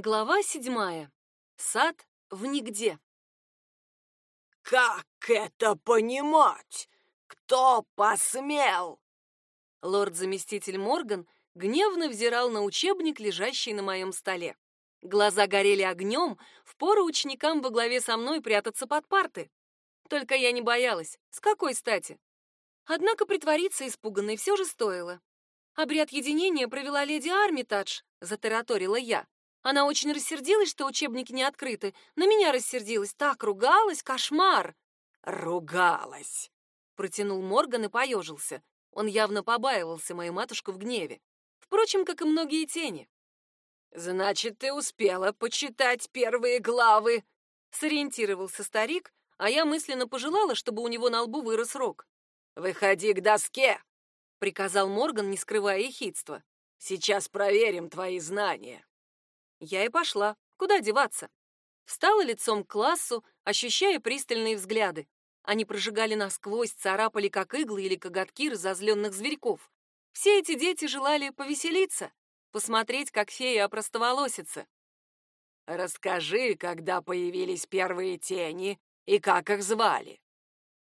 Глава седьмая. Сад в нигде. «Как это понимать? Кто посмел?» Лорд-заместитель Морган гневно взирал на учебник, лежащий на моем столе. Глаза горели огнем, впору ученикам во главе со мной прятаться под парты. Только я не боялась. С какой стати? Однако притвориться испуганной все же стоило. Обряд единения провела леди Армитадж, затараторила я. Она очень рассердилась, что учебники не открыты. На меня рассердилась, так ругалась, кошмар. Ругалась, протянул Морган и поежился. Он явно побаивался мою матушку в гневе. Впрочем, как и многие тени. Значит, ты успела почитать первые главы, сориентировался старик, а я мысленно пожелала, чтобы у него на лбу вырос рог. Выходи к доске, приказал Морган, не скрывая ехидства. Сейчас проверим твои знания. Я и пошла. Куда деваться? Встала лицом к классу, ощущая пристальные взгляды. Они прожигали насквозь, царапали как иглы или коготки разозленных зверьков. Все эти дети желали повеселиться, посмотреть, как фея опростоволосится. «Расскажи, когда появились первые тени и как их звали?»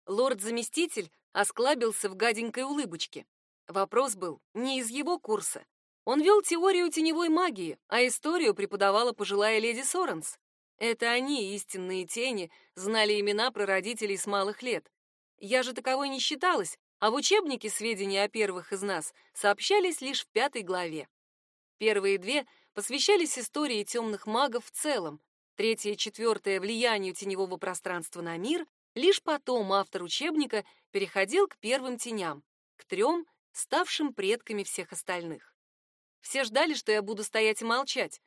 Лорд-заместитель осклабился в гаденькой улыбочке. Вопрос был не из его курса. Он вел теорию теневой магии, а историю преподавала пожилая леди Соренс. Это они, истинные тени, знали имена прародителей с малых лет. Я же таковой не считалась, а в учебнике сведения о первых из нас сообщались лишь в пятой главе. Первые две посвящались истории темных магов в целом, третья и четвертая — влиянию теневого пространства на мир, лишь потом автор учебника переходил к первым теням, к трем, ставшим предками всех остальных. Все ждали, что я буду стоять и молчать.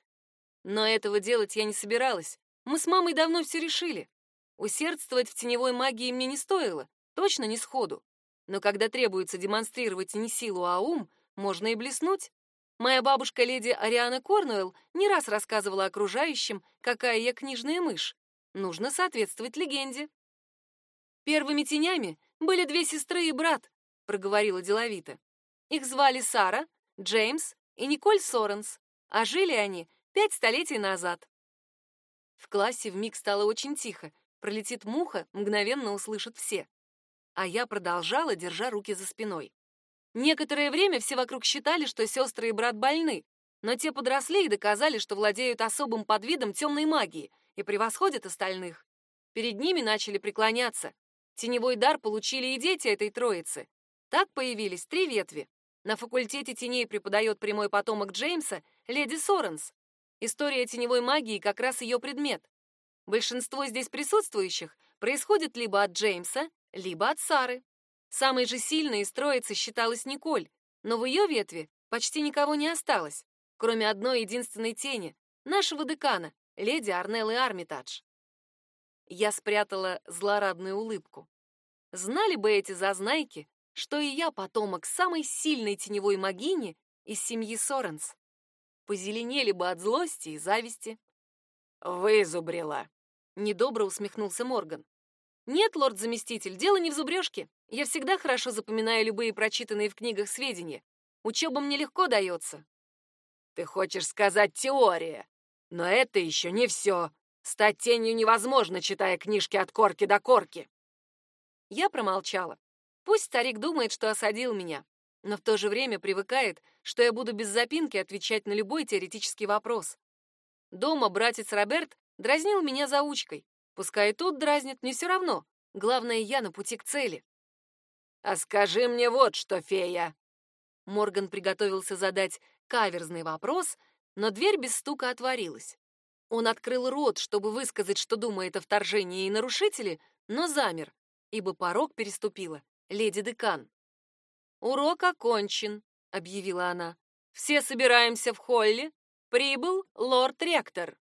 Но этого делать я не собиралась. Мы с мамой давно все решили. Усердствовать в теневой магии мне не стоило, точно не сходу. Но когда требуется демонстрировать не силу, а ум, можно и блеснуть. Моя бабушка леди Ариана Корнуэлл не раз рассказывала окружающим, какая я книжная мышь. Нужно соответствовать легенде. Первыми тенями были две сестры и брат, проговорила деловито. Их звали Сара, Джеймс и Николь Соренс, а жили они пять столетий назад. В классе вмиг стало очень тихо. Пролетит муха, мгновенно услышат все. А я продолжала, держа руки за спиной. Некоторое время все вокруг считали, что сестры и брат больны, но те подросли и доказали, что владеют особым подвидом темной магии и превосходят остальных. Перед ними начали преклоняться. Теневой дар получили и дети этой троицы. Так появились три ветви. На факультете теней преподает прямой потомок Джеймса, леди Соренс. История теневой магии как раз ее предмет. Большинство здесь присутствующих происходит либо от Джеймса, либо от Сары. Самой же сильной из троицы считалась Николь, но в ее ветви почти никого не осталось, кроме одной единственной тени, нашего декана, леди Арнеллы Армитадж. Я спрятала злорадную улыбку. Знали бы эти зазнайки, что и я потомок самой сильной теневой магини из семьи Соренс. Позеленели бы от злости и зависти. Вызубрила. Недобро усмехнулся Морган. Нет, лорд-заместитель, дело не в зубрежке. Я всегда хорошо запоминаю любые прочитанные в книгах сведения. Учеба мне легко дается. Ты хочешь сказать теория, но это еще не все. Стать тенью невозможно, читая книжки от корки до корки. Я промолчала. Пусть старик думает, что осадил меня, но в то же время привыкает, что я буду без запинки отвечать на любой теоретический вопрос. Дома братец Роберт дразнил меня заучкой. Пускай и тут дразнит, мне все равно. Главное, я на пути к цели. «А скажи мне вот что, фея!» Морган приготовился задать каверзный вопрос, но дверь без стука отворилась. Он открыл рот, чтобы высказать, что думает о вторжении и нарушителе, но замер, ибо порог переступила леди декан. Урок окончен, объявила она. Все собираемся в холле. Прибыл лорд-ректор.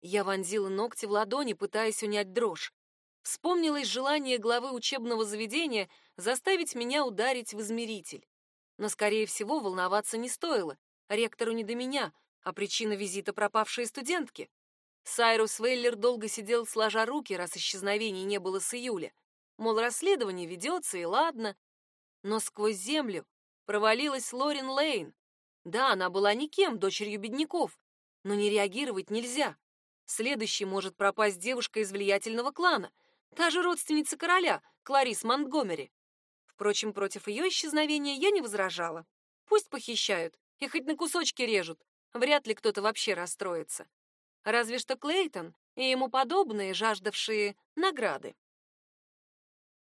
Я вонзила ногти в ладони, пытаясь унять дрожь. Вспомнилось желание главы учебного заведения заставить меня ударить в измеритель. Но, скорее всего, волноваться не стоило. Ректору не до меня, а причина визита пропавшие студентки. Сайрус Вейлер долго сидел сложа руки, раз исчезновений не было с июля. Мол, расследование ведется, и ладно. Но сквозь землю провалилась Лорин Лейн. Да, она была никем, дочерью бедняков, но не реагировать нельзя. Следующей может пропасть девушка из влиятельного клана, та же родственница короля, Кларис Монтгомери. Впрочем, против ее исчезновения я не возражала. Пусть похищают и хоть на кусочки режут, вряд ли кто-то вообще расстроится. Разве что Клейтон и ему подобные, жаждавшие награды.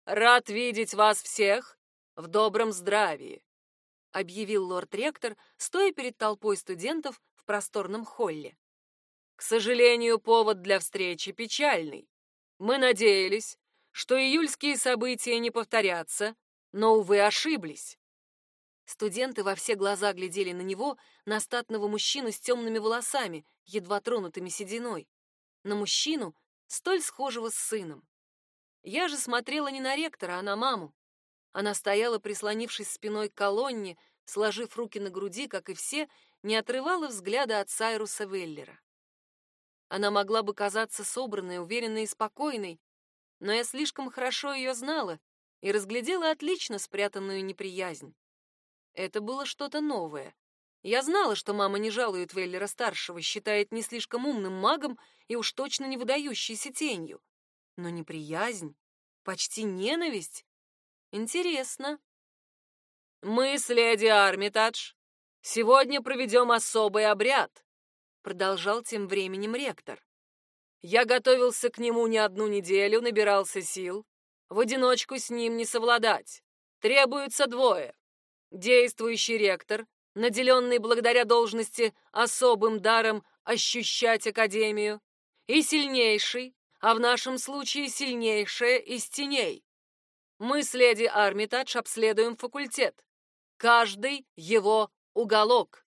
«Рад видеть вас всех в добром здравии», — объявил лорд-ректор, стоя перед толпой студентов в просторном холле. «К сожалению, повод для встречи печальный. Мы надеялись, что июльские события не повторятся, но, увы, ошиблись. Студенты во все глаза глядели на него, на статного мужчину с темными волосами, едва тронутыми сединой. На мужчину, столь схожего с сыном. Я же смотрела не на ректора, а на маму. Она стояла, прислонившись спиной к колонне, сложив руки на груди, как и все, не отрывала взгляда от Сайруса Веллера. Она могла бы казаться собранной, уверенной и спокойной, но я слишком хорошо ее знала и разглядела отлично спрятанную неприязнь. Это было что-то новое. Я знала, что мама не жалует Веллера-старшего, считает не слишком умным магом и уж точно не выдающейся тенью. Но неприязнь, почти ненависть. Интересно. «Мы с леди Армитадж сегодня проведем особый обряд», продолжал тем временем ректор. «Я готовился к нему не одну неделю, набирался сил. В одиночку с ним не совладать. Требуется двое действующий ректор, наделенный благодаря должности особым даром ощущать Академию, и сильнейший, а в нашем случае сильнейшая из теней. Мы с леди Армитадж обследуем факультет, каждый его уголок.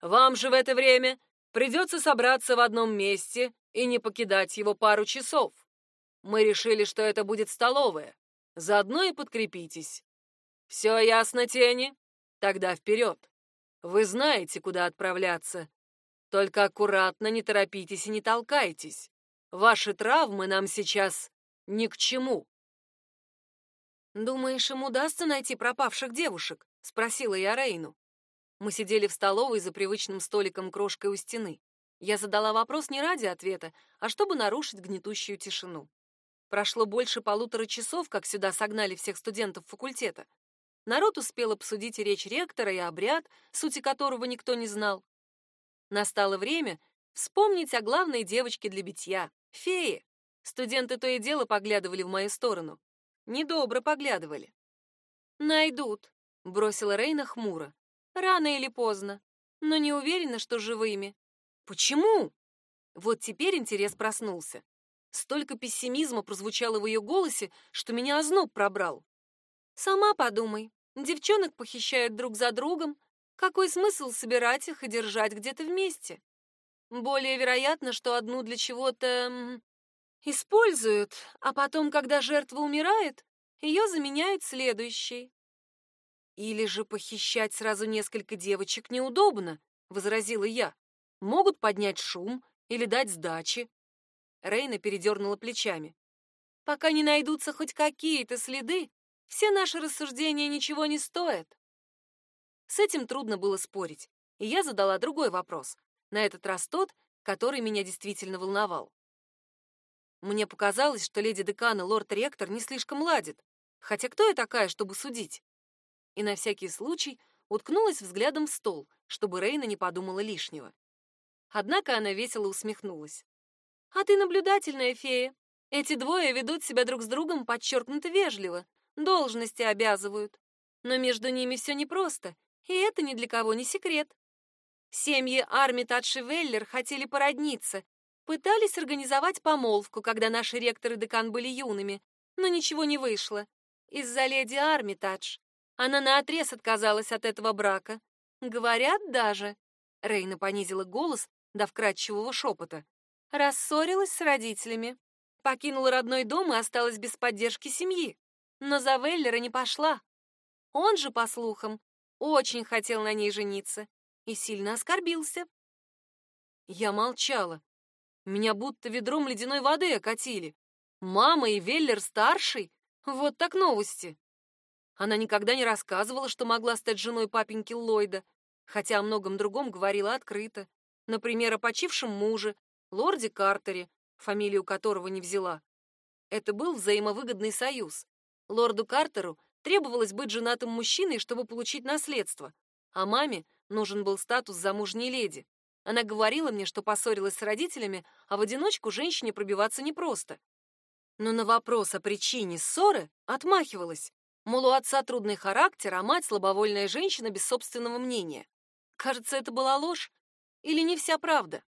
Вам же в это время придется собраться в одном месте и не покидать его пару часов. Мы решили, что это будет столовая. Заодно и подкрепитесь. Все ясно, тени? Тогда вперед. Вы знаете, куда отправляться. Только аккуратно, не торопитесь и не толкайтесь. Ваши травмы нам сейчас ни к чему. Думаешь, им удастся найти пропавших девушек? спросила я Рейну. Мы сидели в столовой за привычным столиком крошкой у стены. Я задала вопрос не ради ответа, а чтобы нарушить гнетущую тишину. Прошло больше полутора часов, как сюда согнали всех студентов факультета. Народ успел обсудить речь ректора и обряд, сути которого никто не знал. Настало время вспомнить о главной девочке для битья — фее. Студенты то и дело поглядывали в мою сторону. Недобро поглядывали. «Найдут», — бросила Рейна хмуро. «Рано или поздно. Но не уверена, что живыми». «Почему?» Вот теперь интерес проснулся. Столько пессимизма прозвучало в ее голосе, что меня озноб пробрал. Сама подумай. Девчонок похищают друг за другом. Какой смысл собирать их и держать где-то вместе? Более вероятно, что одну для чего-то используют, а потом, когда жертва умирает, ее заменяют следующей. Или же похищать сразу несколько девочек неудобно, возразила я. Могут поднять шум или дать сдачи. Рейна передернула плечами. Пока не найдутся хоть какие-то следы, все наши рассуждения ничего не стоят. С этим трудно было спорить, и я задала другой вопрос, на этот раз тот, который меня действительно волновал. Мне показалось, что леди декан и лорд-ректор не слишком ладят, хотя кто я такая, чтобы судить? И на всякий случай уткнулась взглядом в стол, чтобы Рейна не подумала лишнего. Однако она весело усмехнулась. «А ты наблюдательная фея. Эти двое ведут себя друг с другом подчеркнуто вежливо, должности обязывают. Но между ними все непросто, и это ни для кого не секрет. Семьи Армитадж и Веллер хотели породниться, пытались организовать помолвку, когда наши ректор и декан были юными, но ничего не вышло. Из-за леди Армитадж. Она наотрез отказалась от этого брака. Говорят даже, Рейна понизила голос до вкрадчивого шепота, рассорилась с родителями, покинула родной дом и осталась без поддержки семьи но за Веллера не пошла. Он же, по слухам, очень хотел на ней жениться и сильно оскорбился. Я молчала. Меня будто ведром ледяной воды окатили. Мама и Веллер старший? Вот так новости. Она никогда не рассказывала, что могла стать женой папеньки Ллойда, хотя о многом другом говорила открыто. Например, о почившем муже, лорде Картере, фамилию которого не взяла. Это был взаимовыгодный союз. Лорду Картеру требовалось быть женатым мужчиной, чтобы получить наследство, а маме нужен был статус замужней леди. Она говорила мне, что поссорилась с родителями, а в одиночку женщине пробиваться непросто. Но на вопрос о причине ссоры отмахивалась. Мол, у отца трудный характер, а мать слабовольная женщина без собственного мнения. Кажется, это была ложь или не вся правда.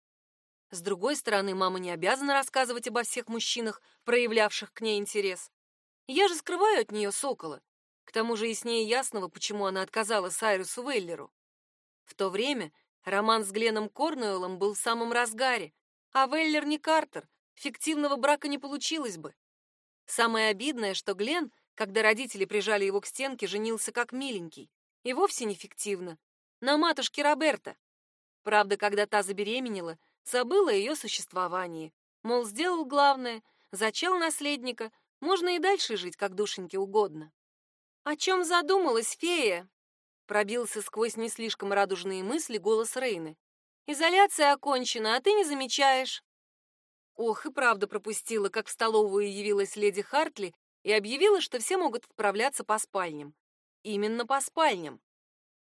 С другой стороны, мама не обязана рассказывать обо всех мужчинах, проявлявших к ней интерес. Я же скрываю от нее сокола. К тому же яснее ясного, почему она отказала Сайрусу Веллеру. В то время роман с Гленом Корнуэллом был в самом разгаре, а Веллер не Картер, фиктивного брака не получилось бы. Самое обидное, что Глен, когда родители прижали его к стенке, женился как миленький, и вовсе не фиктивно, на матушке Роберта. Правда, когда та забеременела, забыла о ее существовании. Мол, сделал главное, зачал наследника, можно и дальше жить, как душеньке угодно. «О чем задумалась фея?» Пробился сквозь не слишком радужные мысли голос Рейны. «Изоляция окончена, а ты не замечаешь». Ох, и правда пропустила, как в столовую явилась леди Хартли и объявила, что все могут отправляться по спальням. Именно по спальням.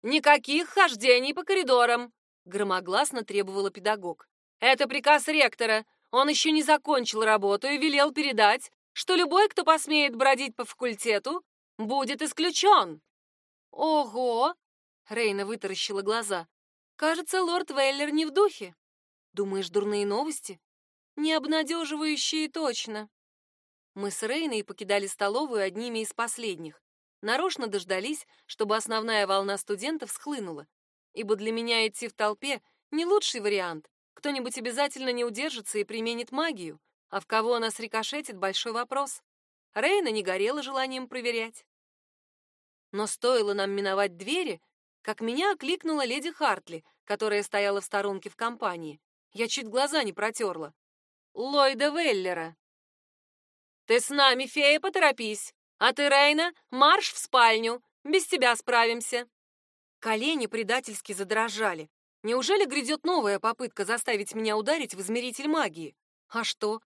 «Никаких хождений по коридорам!» — громогласно требовала педагог. «Это приказ ректора. Он еще не закончил работу и велел передать, что любой, кто посмеет бродить по факультету, будет исключен». «Ого!» — Рейна вытаращила глаза. «Кажется, лорд Вейлер не в духе. Думаешь, дурные новости? Не обнадеживающие точно». Мы с Рейной покидали столовую одними из последних. Нарочно дождались, чтобы основная волна студентов схлынула. Ибо для меня идти в толпе не лучший вариант. Кто-нибудь обязательно не удержится и применит магию, а в кого она срикошетит — большой вопрос. Рейна не горела желанием проверять. Но стоило нам миновать двери, как меня окликнула леди Хартли, которая стояла в сторонке в компании. Я чуть глаза не протерла. Ллойда Веллера. «Ты с нами, фея, поторопись! А ты, Рейна, марш в спальню! Без тебя справимся!» Колени предательски задрожали. Неужели грядет новая попытка заставить меня ударить в измеритель магии? А что?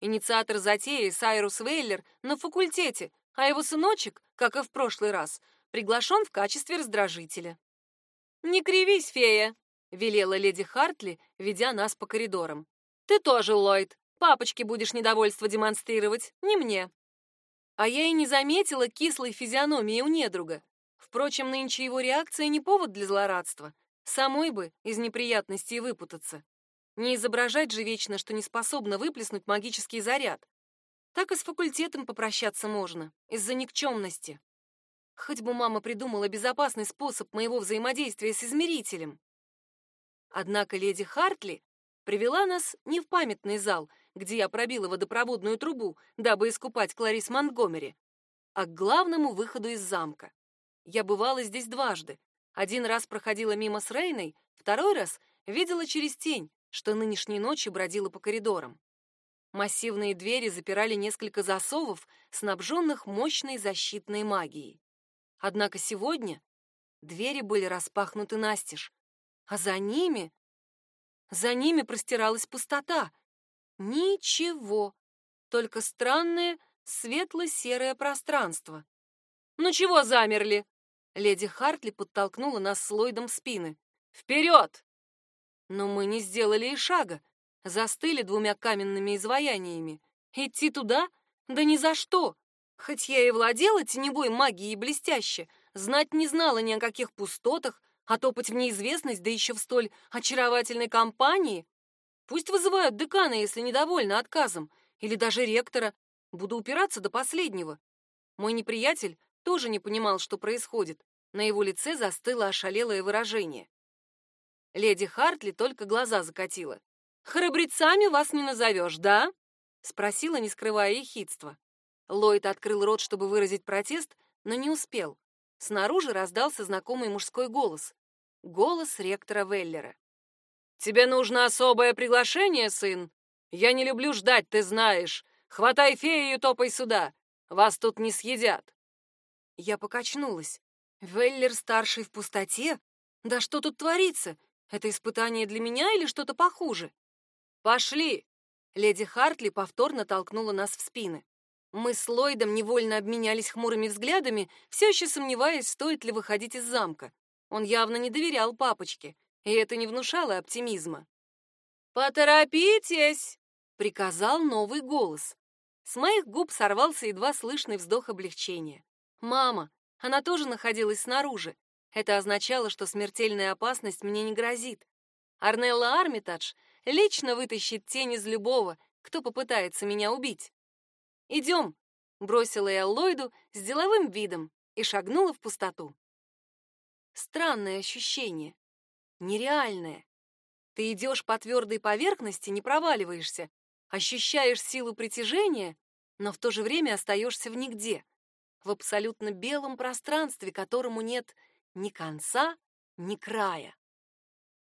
Инициатор затеи Сайрус Вейлер на факультете, а его сыночек, как и в прошлый раз, приглашен в качестве раздражителя. «Не кривись, фея!» — велела леди Хартли, ведя нас по коридорам. «Ты тоже, Ллойд. Папочке будешь недовольство демонстрировать, не мне». А я и не заметила кислой физиономии у недруга. Впрочем, нынче его реакция не повод для злорадства. Самой бы из неприятностей выпутаться. Не изображать же вечно, что не способна выплеснуть магический заряд. Так и с факультетом попрощаться можно, из-за никчемности. Хоть бы мама придумала безопасный способ моего взаимодействия с измерителем. Однако леди Хартли привела нас не в памятный зал, где я пробила водопроводную трубу, дабы искупать Кларис Монтгомери, а к главному выходу из замка. Я бывала здесь дважды. Один раз проходила мимо с Рейной, второй раз видела через тень, что нынешней ночью бродила по коридорам. Массивные двери запирали несколько засовов, снабженных мощной защитной магией. Однако сегодня двери были распахнуты настежь, а за ними... За ними простиралась пустота. Ничего, только странное светло-серое пространство. «Ну чего замерли?» Леди Хартли подтолкнула нас с Ллойдом в спины. «Вперед!» Но мы не сделали и шага, застыли двумя каменными изваяниями. Идти туда? Да ни за что! Хоть я и владела теневой магией блестяще, знать не знала ни о каких пустотах, а топать в неизвестность, да еще в столь очаровательной компании. Пусть вызывают декана, если недовольны отказом, или даже ректора. Буду упираться до последнего. Мой неприятель тоже не понимал, что происходит. На его лице застыло ошалелое выражение. Леди Хартли только глаза закатила. «Храбрецами вас не назовешь, да?» — спросила, не скрывая ехидства. Ллойд открыл рот, чтобы выразить протест, но не успел. Снаружи раздался знакомый мужской голос. Голос ректора Веллера. «Тебе нужно особое приглашение, сын? Я не люблю ждать, ты знаешь. Хватай фею и топай сюда. Вас тут не съедят». Я покачнулась. Веллер старший в пустоте? Да что тут творится? Это испытание для меня или что-то похуже? Пошли. Леди Хартли повторно толкнула нас в спины. Мы с Ллойдом невольно обменялись хмурыми взглядами, все еще сомневаясь, стоит ли выходить из замка. Он явно не доверял папочке, и это не внушало оптимизма. «Поторопитесь!» — приказал новый голос. С моих губ сорвался едва слышный вздох облегчения. «Мама!» Она тоже находилась снаружи. Это означало, что смертельная опасность мне не грозит. Арнелла Армитадж лично вытащит тень из любого, кто попытается меня убить. «Идем!» — бросила я Ллойду с деловым видом и шагнула в пустоту. Странное ощущение. Нереальное. Ты идешь по твердой поверхности, не проваливаешься, ощущаешь силу притяжения, но в то же время остаешься в нигде, в абсолютно белом пространстве, которому нет ни конца, ни края.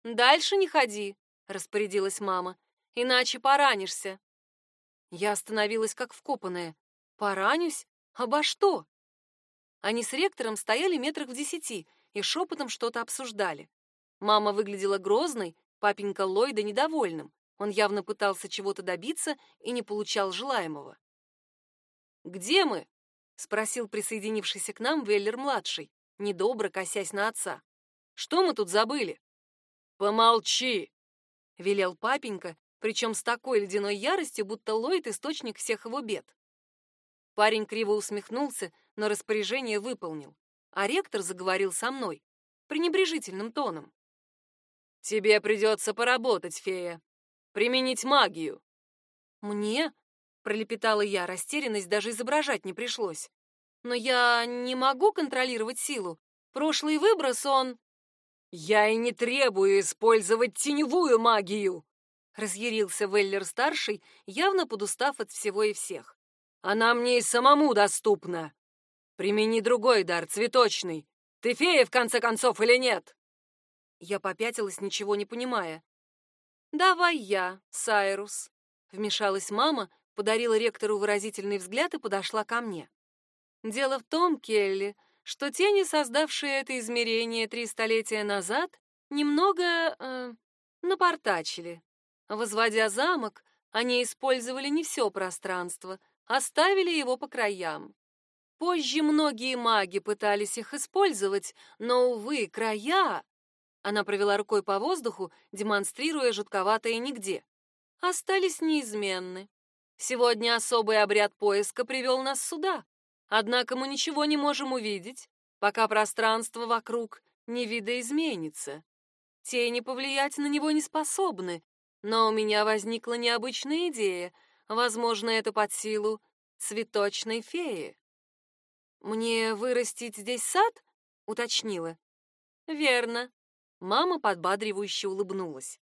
«Дальше не ходи», — распорядилась мама, — «иначе поранишься». Я остановилась как вкопанная. «Поранюсь? Обо что?» Они с ректором стояли метрах в десяти и шепотом что-то обсуждали. Мама выглядела грозной, Папенька Ллойда недовольным. Он явно пытался чего-то добиться и не получал желаемого. «Где мы?» — спросил присоединившийся к нам Веллер-младший, недобро косясь на отца. «Что мы тут забыли?» «Помолчи!» — велел папенька, причем с такой ледяной яростью, будто Ллойд — источник всех его бед. Парень криво усмехнулся, но распоряжение выполнил, а ректор заговорил со мной пренебрежительным тоном. Тебе придется поработать, фея. Применить магию. Мне? Пролепетала я, растерянность даже изображать не пришлось. Но я не могу контролировать силу. Прошлый выброс, он... Я и не требую использовать теневую магию, разъярился Веллер-старший, явно подустав от всего и всех. Она мне и самому доступна. Примени другой дар, цветочный. Ты фея, в конце концов, или нет? Я попятилась, ничего не понимая. «Давай я, Сайрус», — вмешалась мама, подарила ректору выразительный взгляд и подошла ко мне. «Дело в том, Келли, что тени, создавшие это измерение три столетия назад, немного э, напортачили. Возводя замок, они использовали не все пространство, оставили его по краям. Позже многие маги пытались их использовать, но, увы, края она провела рукой по воздуху, демонстрируя жутковатое нигде. Остались неизменны. Сегодня особый обряд поиска привел нас сюда. Однако мы ничего не можем увидеть, пока пространство вокруг не видоизменится. Тени повлиять на него не способны, но у меня возникла необычная идея. Возможно, это под силу цветочной феи. «Мне вырастить здесь сад?» — уточнила. «Верно. Мама подбадривающе улыбнулась.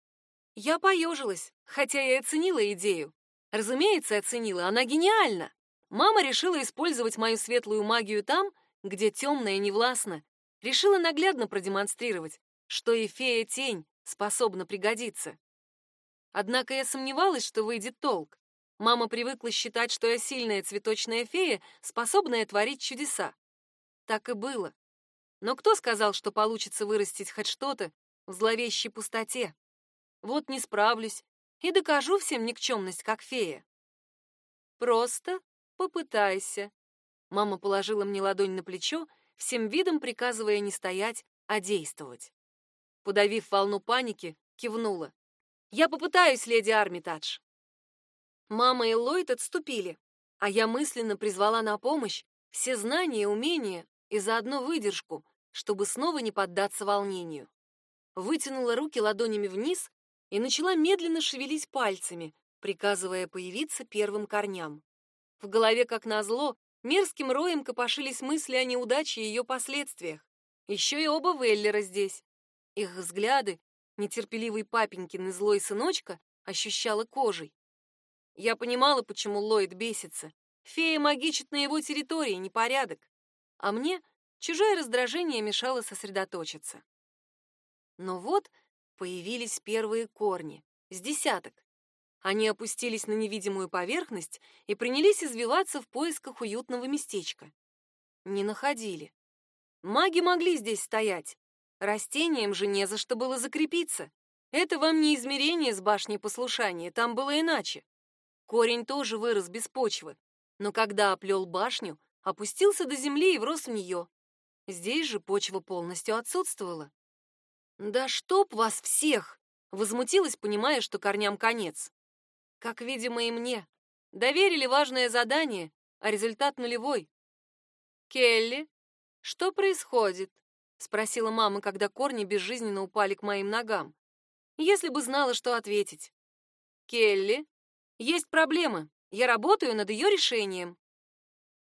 Я поежилась, хотя и оценила идею. Разумеется, оценила, она гениальна. Мама решила использовать мою светлую магию там, где темная не властна. Решила наглядно продемонстрировать, что и фея-тень способна пригодиться. Однако я сомневалась, что выйдет толк. Мама привыкла считать, что я сильная цветочная фея, способная творить чудеса. Так и было. Но кто сказал, что получится вырастить хоть что-то в зловещей пустоте? Вот не справлюсь и докажу всем никчемность, как фея. Просто попытайся. Мама положила мне ладонь на плечо, всем видом приказывая не стоять, а действовать. Подавив волну паники, кивнула. «Я попытаюсь, леди Армитадж». Мама и Ллойд отступили, а я мысленно призвала на помощь все знания умения, и заодно выдержку, чтобы снова не поддаться волнению. Вытянула руки ладонями вниз и начала медленно шевелить пальцами, приказывая появиться первым корням. В голове, как назло, мерзким роем копошились мысли о неудаче и ее последствиях. Еще и оба Веллера здесь. Их взгляды, нетерпеливый папенькин и злой сыночка, ощущала кожей. Я понимала, почему Ллойд бесится. Фея магичит на его территории, непорядок а мне чужое раздражение мешало сосредоточиться. Но вот появились первые корни, с десяток. Они опустились на невидимую поверхность и принялись извиваться в поисках уютного местечка. Не находили. Маги могли здесь стоять, Растениям же не за что было закрепиться. Это вам не измерение с башней послушания, там было иначе. Корень тоже вырос без почвы, но когда оплел башню, опустился до земли и врос в нее. Здесь же почва полностью отсутствовала. «Да чтоб вас всех!» — возмутилась, понимая, что корням конец. Как, видимо, и мне. Доверили важное задание, а результат нулевой. «Келли, что происходит?» — спросила мама, когда корни безжизненно упали к моим ногам. Если бы знала, что ответить. «Келли, есть проблема. Я работаю над ее решением».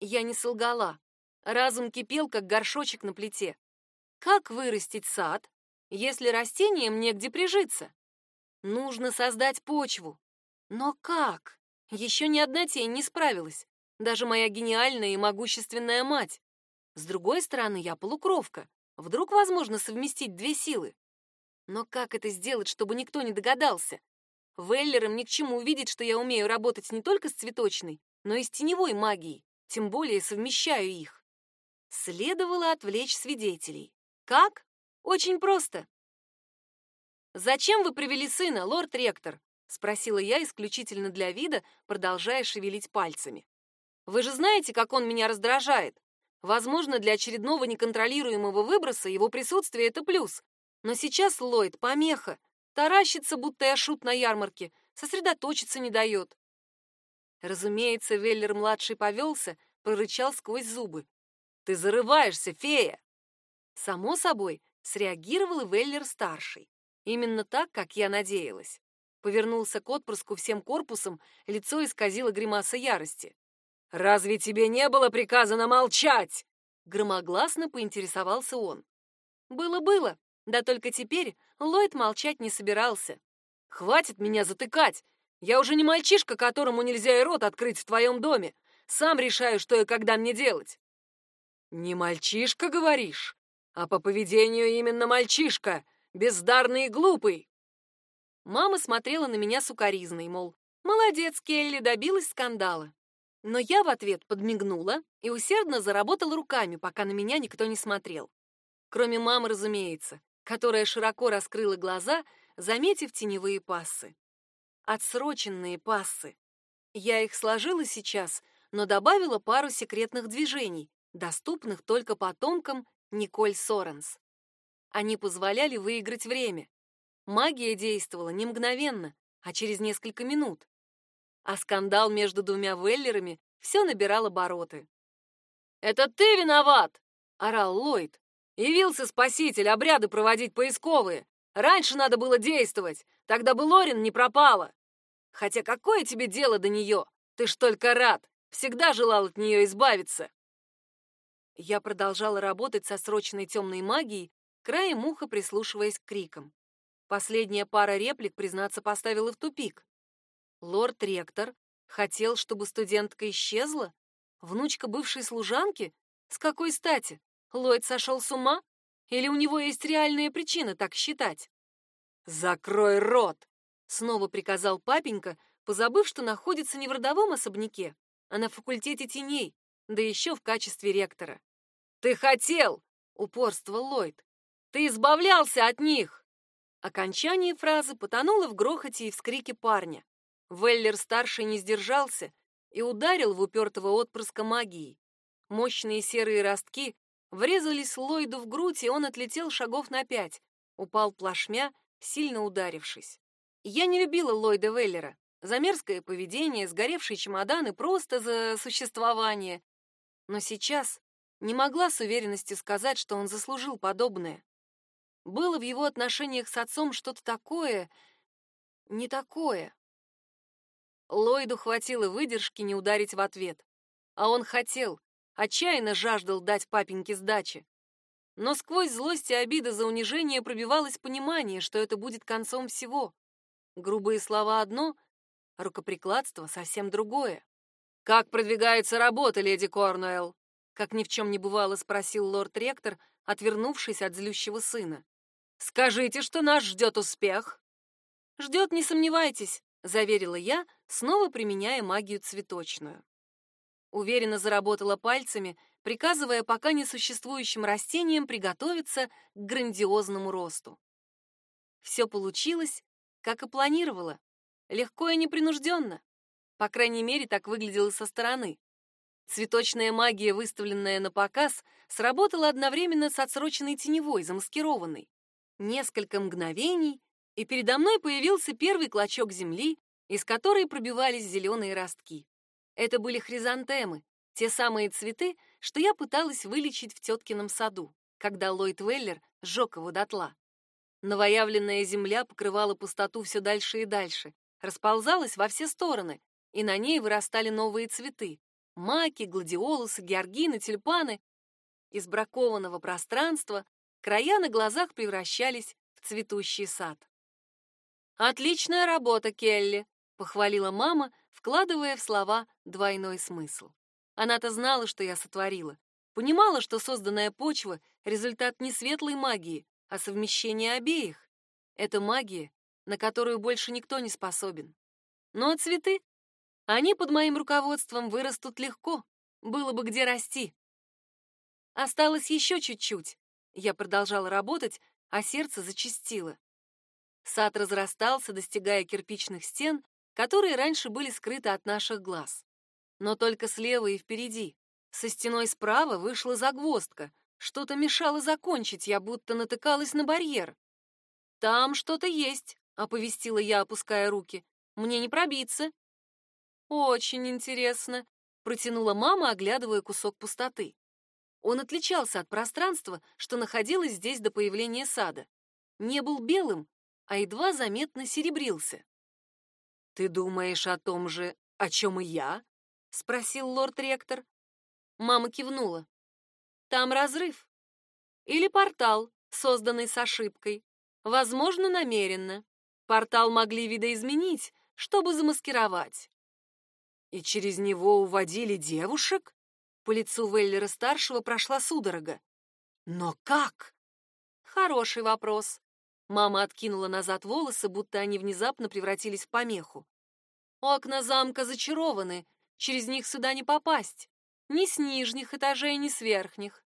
Я не солгала. Разум кипел, как горшочек на плите. Как вырастить сад, если растениям негде прижиться? Нужно создать почву. Но как? Еще ни одна тень не справилась. Даже моя гениальная и могущественная мать. С другой стороны, я полукровка. Вдруг возможно совместить две силы? Но как это сделать, чтобы никто не догадался? Веллерам ни к чему увидеть, что я умею работать не только с цветочной, но и с теневой магией, тем более совмещаю их. Следовало отвлечь свидетелей. Как? Очень просто. «Зачем вы привели сына, лорд-ректор?» — спросила я исключительно для вида, продолжая шевелить пальцами. «Вы же знаете, как он меня раздражает. Возможно, для очередного неконтролируемого выброса его присутствие — это плюс. Но сейчас Ллойд — помеха. Таращится, будто я шут на ярмарке. Сосредоточиться не дает. Разумеется, Веллер-младший повелся, прорычал сквозь зубы. «Ты зарываешься, фея!» Само собой, среагировал Веллер-старший. Именно так, как я надеялась. Повернулся к отпрыску всем корпусом, лицо исказило гримаса ярости. «Разве тебе не было приказано молчать?» Громогласно поинтересовался он. «Было-было, да только теперь Ллойд молчать не собирался. «Хватит меня затыкать! Я уже не мальчишка, которому нельзя и рот открыть в твоем доме. Сам решаю, что и когда мне делать». «Не мальчишка, говоришь? А по поведению именно мальчишка, бездарный и глупый». Мама смотрела на меня сукоризной, мол, «Молодец, Келли, добилась скандала». Но я в ответ подмигнула и усердно заработала руками, пока на меня никто не смотрел. Кроме мамы, разумеется, которая широко раскрыла глаза, заметив теневые пассы. Отсроченные пассы. Я их сложила сейчас, но добавила пару секретных движений, доступных только потомкам Николь Соренс. Они позволяли выиграть время. Магия действовала не мгновенно, а через несколько минут а скандал между двумя Веллерами все набирал обороты. «Это ты виноват!» — орал Ллойд. «Явился спаситель, обряды проводить поисковые. Раньше надо было действовать, тогда бы Лорин не пропала. Хотя какое тебе дело до нее? Ты ж только рад, всегда желал от нее избавиться». Я продолжала работать со срочной темной магией, краем уха прислушиваясь к крикам. Последняя пара реплик, признаться, поставила в тупик. Лорд-ректор хотел, чтобы студентка исчезла? Внучка бывшей служанки? С какой стати? Ллойд сошел с ума? Или у него есть реальная причина так считать? «Закрой рот!» — снова приказал папенька, позабыв, что находится не в родовом особняке, а на факультете теней, да еще в качестве ректора. «Ты хотел!» — упорствовал Ллойд. «Ты избавлялся от них!» Окончание фразы потонуло в грохоте и вскрике парня. Веллер-старший не сдержался и ударил в упертого отпрыска магии. Мощные серые ростки врезались Ллойду в грудь, и он отлетел шагов на пять, упал плашмя, сильно ударившись. Я не любила Ллойда Веллера. За мерзкое поведение, сгоревший чемодан и просто за существование. Но сейчас не могла с уверенностью сказать, что он заслужил подобное. Было в его отношениях с отцом что-то такое, не такое. Ллойду хватило выдержки не ударить в ответ. А он хотел, отчаянно жаждал дать папеньке сдачи. Но сквозь злость и обида за унижение пробивалось понимание, что это будет концом всего. Грубые слова одно, рукоприкладство совсем другое. «Как продвигается работа, леди Корнуэлл?» Как ни в чем не бывало, спросил лорд-ректор, отвернувшись от злющего сына. «Скажите, что нас ждет успех?» «Ждет, не сомневайтесь», — заверила я, снова применяя магию цветочную. Уверенно заработала пальцами, приказывая пока несуществующим растениям приготовиться к грандиозному росту. Все получилось, как и планировала, легко и непринужденно. По крайней мере, так выглядело со стороны. Цветочная магия, выставленная на показ, сработала одновременно с отсроченной теневой, замаскированной. Несколько мгновений, и передо мной появился первый клочок земли, из которой пробивались зеленые ростки. Это были хризантемы, те самые цветы, что я пыталась вылечить в теткином саду, когда Ллойд Веллер сжег его дотла. Новоявленная земля покрывала пустоту все дальше и дальше, расползалась во все стороны, и на ней вырастали новые цветы — маки, гладиолусы, георгины, тюльпаны. Из бракованного пространства края на глазах превращались в цветущий сад. «Отличная работа, Келли!» — похвалила мама, вкладывая в слова двойной смысл. Она-то знала, что я сотворила, понимала, что созданная почва — результат не светлой магии, а совмещения обеих. Это магия, на которую больше никто не способен. Ну а цветы? Они под моим руководством вырастут легко, было бы где расти. Осталось еще чуть-чуть. Я продолжала работать, а сердце зачастило. Сад разрастался, достигая кирпичных стен, которые раньше были скрыты от наших глаз. Но только слева и впереди. Со стеной справа вышла загвоздка. Что-то мешало закончить, я будто натыкалась на барьер. «Там что-то есть», — оповестила я, опуская руки. «Мне не пробиться». «Очень интересно», — протянула мама, оглядывая кусок пустоты. Он отличался от пространства, что находилось здесь до появления сада. Не был белым, а едва заметно серебрился. «Ты думаешь о том же, о чем и я?» — спросил лорд-ректор. Мама кивнула. «Там разрыв. Или портал, созданный с ошибкой. Возможно, намеренно. Портал могли видоизменить, чтобы замаскировать. И через него уводили девушек? По лицу Веллера-старшего прошла судорога. Но как? Хороший вопрос. Мама откинула назад волосы, будто они внезапно превратились в помеху. Окна замка зачарованы, через них сюда не попасть. Ни с нижних этажей, ни с верхних.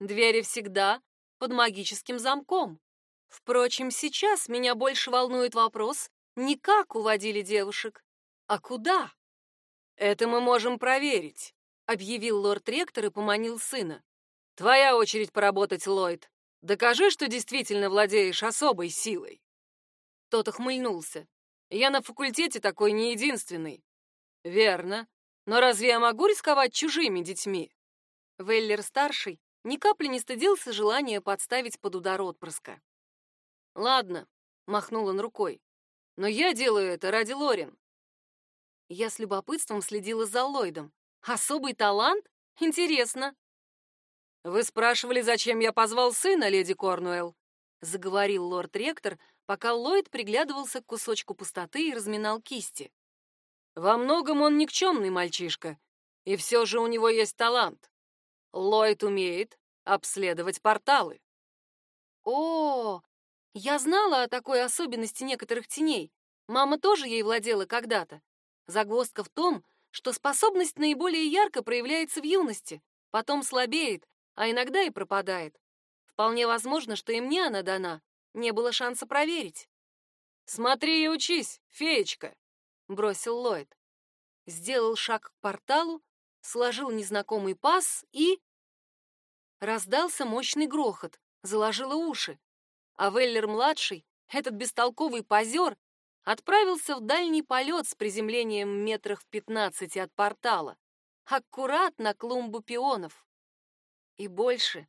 Двери всегда под магическим замком. Впрочем, сейчас меня больше волнует вопрос, не как уводили девушек, а куда. Это мы можем проверить, объявил лорд-ректор и поманил сына. Твоя очередь поработать, Ллойд. Докажи, что действительно владеешь особой силой. Тот охмыльнулся. Я на факультете такой не единственный. Верно. Но разве я могу рисковать чужими детьми? Веллер-старший ни капли не стыдился желания подставить под удар отпрыска. Ладно, махнул он рукой. Но я делаю это ради Лорин. Я с любопытством следила за Ллойдом. Особый талант? Интересно. Вы спрашивали, зачем я позвал сына, леди Корнуэлл? заговорил лорд-ректор, пока Ллойд приглядывался к кусочку пустоты и разминал кисти. Во многом он никчемный мальчишка, и все же у него есть талант. Ллойд умеет обследовать порталы. О, я знала о такой особенности некоторых теней. Мама тоже ей владела когда-то. Загвоздка в том, что способность наиболее ярко проявляется в юности, потом слабеет, а иногда и пропадает. Вполне возможно, что и мне она дана. Не было шанса проверить. «Смотри и учись, феечка!» — бросил Ллойд. Сделал шаг к порталу, сложил незнакомый пас и... Раздался мощный грохот, заложило уши. А Веллер-младший, этот бестолковый позер, отправился в дальний полет с приземлением метрах в пятнадцати от портала, аккурат на клумбу пионов. И больше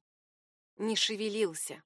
не шевелился.